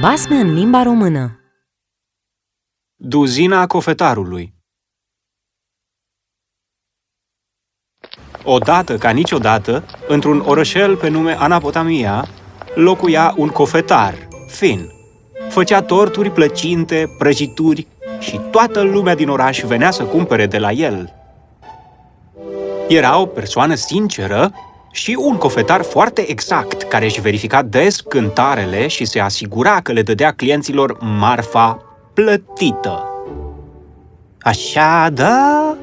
Basme în limba română Duzina cofetarului Odată ca niciodată, într-un orășel pe nume Anapotamia, locuia un cofetar, Fin. Făcea torturi plăcinte, prăjituri și toată lumea din oraș venea să cumpere de la el. Era o persoană sinceră și un cofetar foarte exact, care își verifica des cântarele și se asigura că le dădea clienților marfa plătită. Așa, da?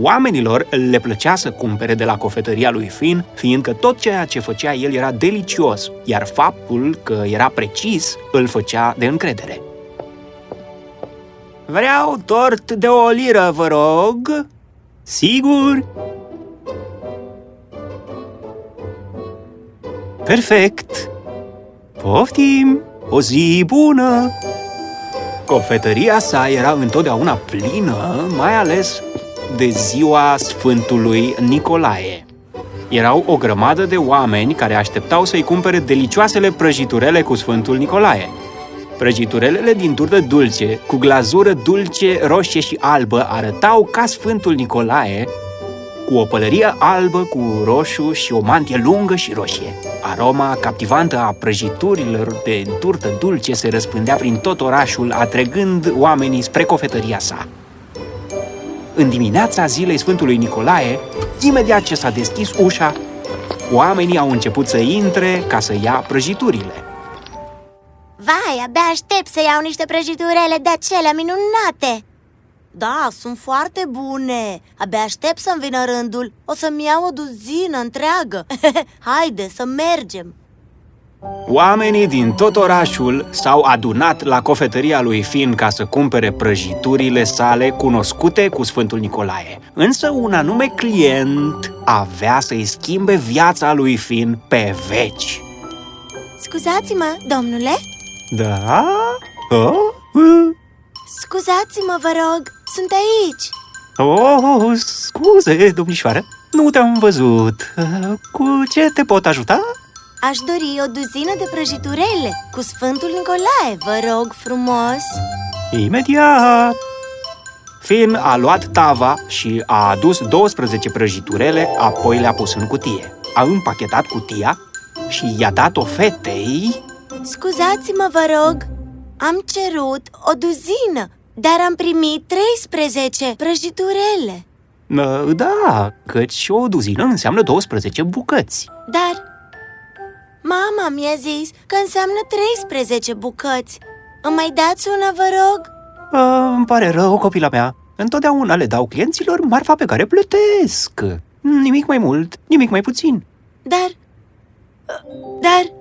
Oamenilor le plăcea să cumpere de la cofetăria lui Finn, fiindcă tot ceea ce făcea el era delicios, iar faptul că era precis îl făcea de încredere. Vreau tort de o liră, vă rog. Sigur? Perfect! Poftim! O zi bună! Cofetăria sa era întotdeauna plină, mai ales de ziua Sfântului Nicolae. Erau o grămadă de oameni care așteptau să-i cumpere delicioasele prăjiturele cu Sfântul Nicolae. Prăjiturelele din turtă dulce, cu glazură dulce, roșie și albă, arătau ca Sfântul Nicolae, cu o pălărie albă cu roșu și o mantie lungă și roșie. Aroma captivantă a prăjiturilor de turtă dulce se răspândea prin tot orașul, atrăgând oamenii spre cofetăria sa. În dimineața zilei Sfântului Nicolae, imediat ce s-a deschis ușa, oamenii au început să intre ca să ia prăjiturile. Vai, abia aștept să iau niște prăjiturele de acelea minunate Da, sunt foarte bune Abia aștept să-mi vină rândul O să-mi iau o duzină întreagă Haide să mergem Oamenii din tot orașul s-au adunat la cofetăria lui Fin ca să cumpere prăjiturile sale cunoscute cu Sfântul Nicolae. Însă un anume client avea să-i schimbe viața lui Fin pe veci. Scuzați-mă, domnule Da? Oh? Uh? Scuzați-mă, vă rog, sunt aici Oh, scuze, domnișoară, nu te-am văzut. Uh, Cu ce te pot ajuta? Aș dori o duzină de prăjiturele cu Sfântul Nicolae, vă rog frumos Imediat! Fin a luat tava și a adus 12 prăjiturele, apoi le-a pus în cutie. A împachetat cutia și i-a dat-o fetei... Scuzați-mă, vă rog, am cerut o duzină, dar am primit 13 prăjiturele "Mă, Da, căci o duzină înseamnă 12 bucăți. Dar mama mi-a zis că înseamnă 13 bucăți Îmi mai dați una, vă rog? A, îmi pare rău, copila mea. Întotdeauna le dau clienților marfa pe care plătesc. Nimic mai mult, nimic mai puțin. Dar... Dar...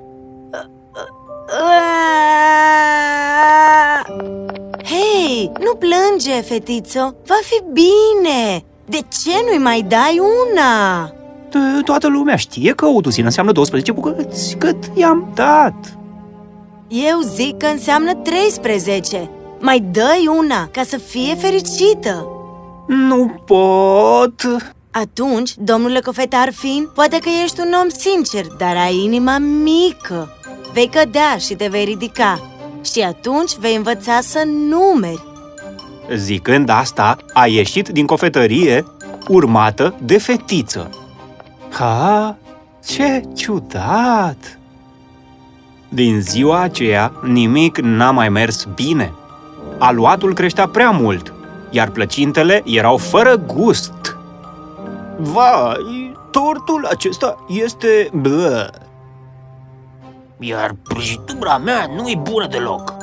Hei, nu plânge, fetițo, va fi bine. De ce nu-i mai dai una? To- Toată lumea știe că o duzină înseamnă 12 bucăți, cât i-am dat. Eu zic că înseamnă 13 Mai dai una, ca să fie fericită. Nu pot. Atunci, domnule cofetar fin, poate că ești un om sincer, dar ai inima mică. Vei cădea și te vei ridica Și atunci vei învăța să numeri Zicând asta, a ieșit din cofetărie, urmată de fetiță. Ha, ce ciudat! Din ziua aceea, nimic n-a mai mers bine. Aluatul creștea prea mult, iar plăcintele erau fără gust. Vai, tortul acesta este... Blă. Iar prăjitura mea nu e bună deloc.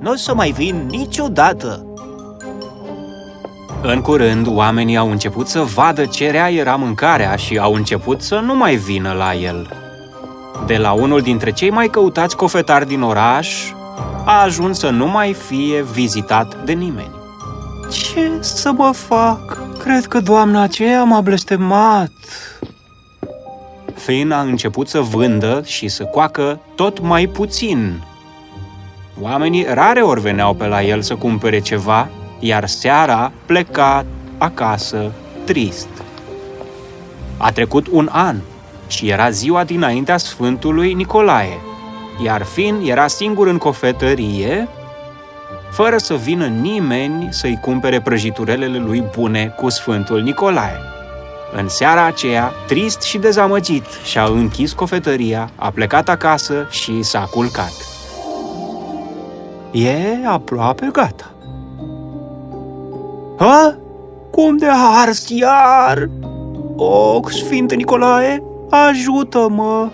Nu o să mai vin niciodată. În curând, oamenii au început să vadă ce rea era mâncarea și au început să nu mai vină la el. De la unul dintre cei mai căutați cofetari din oraș, a ajuns să nu mai fie vizitat de nimeni. Ce să mă fac? Cred că doamna aceea m-a blestemat. Fin a început să vândă și să coacă tot mai puțin. Oamenii rare ori veneau pe la el să cumpere ceva, iar seara pleca acasă trist. A trecut un an și era ziua dinaintea Sfântului Nicolae. iar Finn era singur în cofetărie, fără să vină nimeni să-i cumpere prăjiturelele lui bune cu Sfântul Nicolae. În seara aceea, trist și dezamăgit, și-a închis cofetăria, a plecat acasă și s-a culcat. E aproape gata. Ha? Cum de ars iar? O, Sfinte Nicolae, ajută-mă!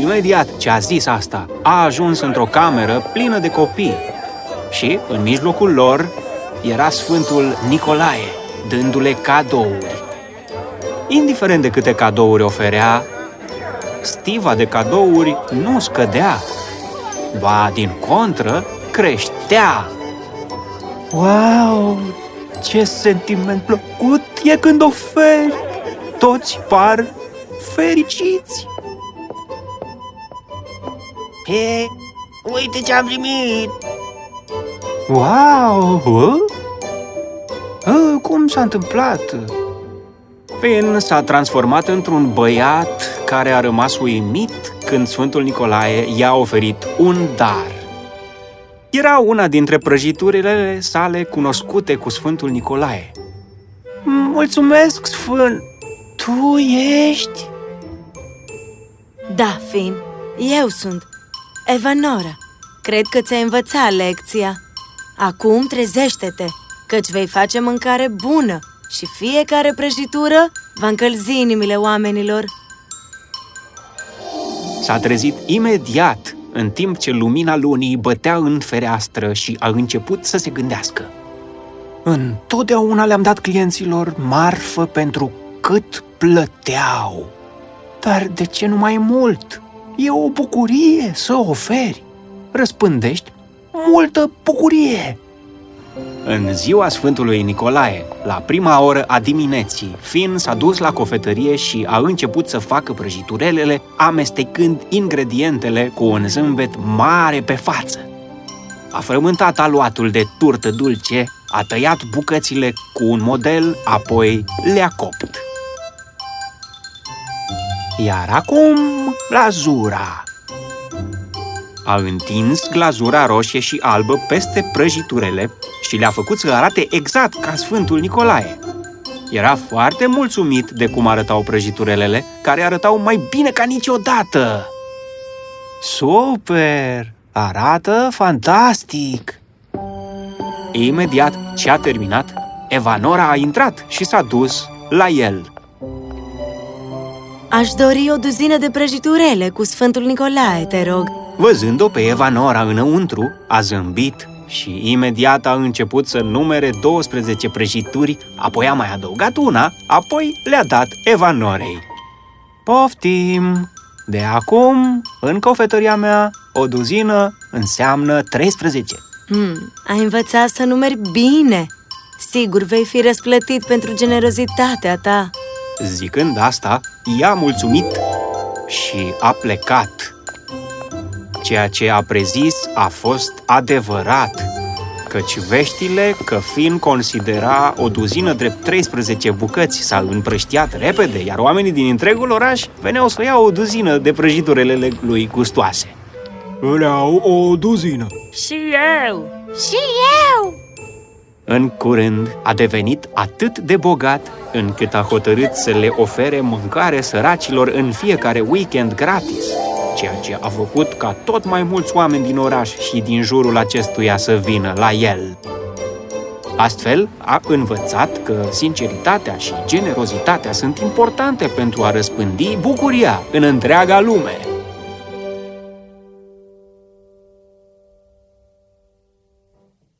Imediat ce a zis asta, a ajuns într-o cameră plină de copii și, în mijlocul lor, era Sfântul Nicolae, dându-le cadouri. Indiferent de câte cadouri oferea, stiva de cadouri nu scădea, ba, din contră, creștea. Wow, ce sentiment plăcut e când oferi! Toți par fericiți! He, uite ce am primit! Wow! Uh? Uh, cum s-a întâmplat? Finn s-a transformat într-un băiat care a rămas uimit când Sfântul Nicolae i-a oferit un dar. Era una dintre prăjiturile sale cunoscute cu Sfântul Nicolae. Mulțumesc, Sfânt! Tu ești? Da, Finn, eu sunt. Evanora, cred că ți-ai învățat lecția. Acum trezește-te, căci vei face mâncare bună și fiecare prăjitură va încălzi inimile oamenilor. S-a trezit imediat, în timp ce lumina lunii bătea în fereastră și a început să se gândească. Întotdeauna le-am dat clienților marfă pentru cât plăteau. Dar de ce nu mai mult? E o bucurie să oferi. Răspândești multă bucurie. În ziua Sfântului Nicolae, la prima oră a dimineții, Finn s-a dus la cofetărie și a început să facă prăjiturelele, amestecând ingredientele cu un zâmbet mare pe față. A frământat aluatul de turtă dulce, a tăiat bucățile cu un model, apoi le-a copt. Iar acum, glazura. A întins glazura roșie și albă peste prăjiturele și le-a făcut să arate exact ca Sfântul Nicolae. Era foarte mulțumit de cum arătau prăjiturelele, care arătau mai bine ca niciodată. Super! Arată fantastic! Imediat ce a terminat, Evanora a intrat și s-a dus la el. Aș dori o duzină de prăjiturele cu Sfântul Nicolae, te rog. Văzând-o pe Evanora înăuntru, a zâmbit și imediat a început să numere 12 prăjituri, apoi a mai adăugat una, apoi le-a dat Evanorei. Poftim! De acum, în cofetăria mea, o duzină înseamnă 13. Hmm, ai învățat să numeri bine. Sigur vei fi răsplătit pentru generozitatea ta. Zicând asta, i-a mulțumit și a plecat. Ceea ce a prezis a fost adevărat, căci veștile că Fin considera o duzină drept 13 bucăți s-a împrăștiat repede, iar oamenii din întregul oraș veneau să iau o duzină de prăjiturele lui gustoase. Vreau o duzină. Și eu! Și eu! În curând a devenit atât de bogat încât a hotărât să le ofere mâncare săracilor în fiecare weekend gratis, ceea ce a făcut ca tot mai mulți oameni din oraș și din jurul acestuia să vină la el. Astfel, a învățat că sinceritatea și generozitatea sunt importante pentru a răspândi bucuria în întreaga lume.